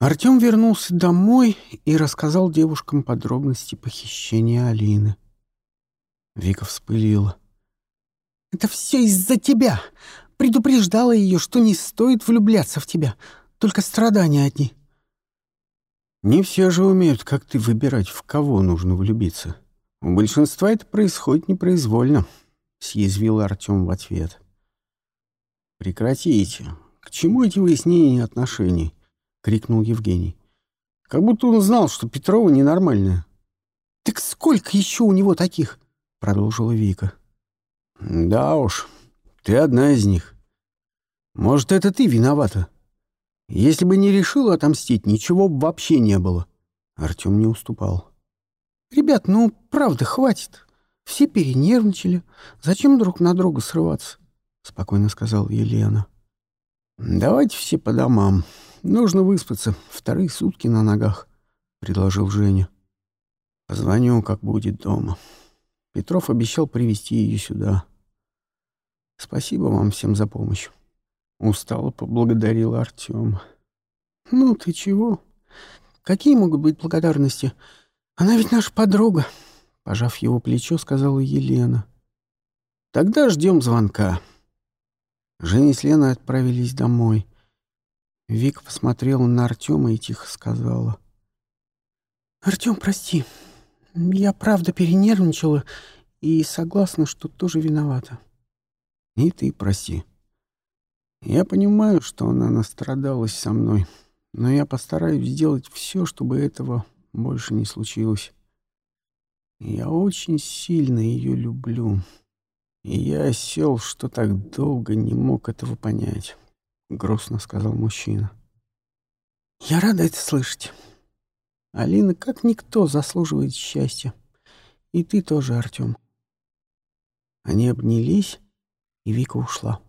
Артем вернулся домой и рассказал девушкам подробности похищения Алины. Вика вспылила. «Это все из-за тебя! Предупреждала ее, что не стоит влюбляться в тебя. Только страдания одни». «Не все же умеют, как ты, выбирать, в кого нужно влюбиться. У большинства это происходит непроизвольно», — съязвил Артем в ответ. «Прекратите. К чему эти выяснения отношений?» — крикнул Евгений. «Как будто он знал, что Петрова ненормальная». «Так сколько еще у него таких?» — продолжила Вика. «Да уж, ты одна из них. Может, это ты виновата. Если бы не решила отомстить, ничего бы вообще не было». Артем не уступал. «Ребят, ну, правда, хватит. Все перенервничали. Зачем друг на друга срываться?» — спокойно сказала Елена. «Давайте все по домам. Нужно выспаться. Вторые сутки на ногах», — предложил Женя. «Позвоню, как будет дома». Петров обещал привести ее сюда. «Спасибо вам всем за помощь». Устало поблагодарил Артем. «Ну ты чего? Какие могут быть благодарности? Она ведь наша подруга», — пожав его плечо, сказала Елена. «Тогда ждем звонка». Женя с Леной отправились домой. Вика посмотрела на Артема и тихо сказала. «Артем, прости. Я правда перенервничала и согласна, что тоже виновата». «И ты прости. Я понимаю, что она настрадалась со мной, но я постараюсь сделать все, чтобы этого больше не случилось. Я очень сильно ее люблю». И я осел, что так долго не мог этого понять, — грустно сказал мужчина. Я рада это слышать. Алина, как никто, заслуживает счастья. И ты тоже, Артем. Они обнялись, и Вика ушла.